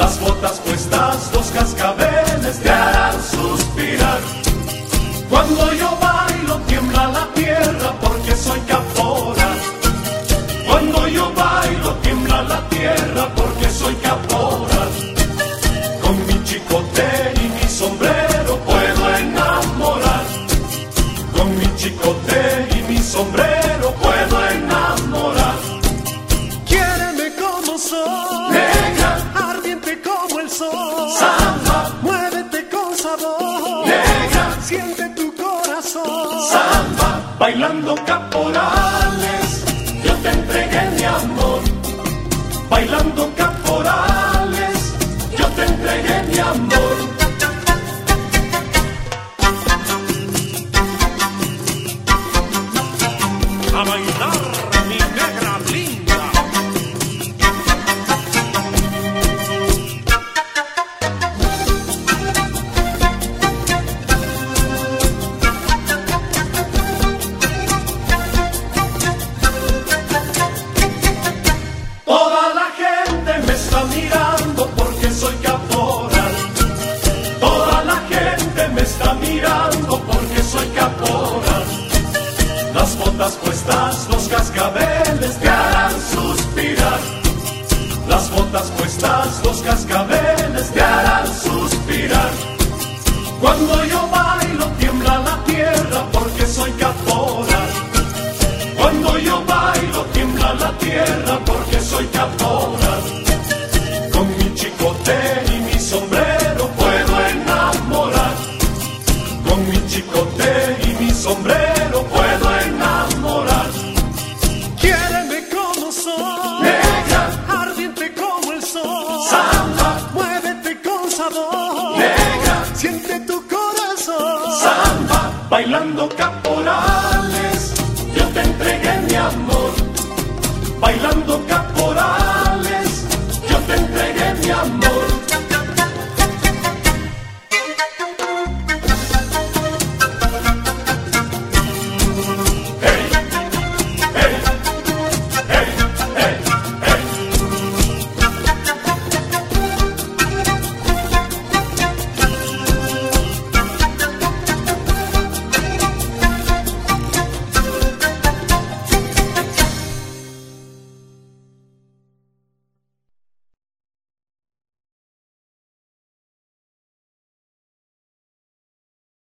Las botas puestas, los cascabeles te harán suspirar. Cuando yo sabor, siente tu corazón. samba, bailando caporales, yo te entregué mi amor. Bailando caporales, yo te entregué mi amor. A bailar, mirando porque soy caporal. Toda la gente me está mirando porque soy caporal. Las botas puestas, los cascabeles te harán suspirar. Las botas puestas, los cascabeles te harán suspirar. Cuando yo bailo tiembla la tierra porque soy caporal. Cuando yo bailo tiembla la tierra porque soy caporal. Con mi chicote y mi sombrero puedo enamorar. Con mi chicote y mi sombrero puedo enamorar. Quiéreme como soy, Negra, ardiente como el sol. samba, Muévete con sabor, negra, siente tu corazón. samba, bailando caporales. Yo te entregué mi amor. Bailando caporales.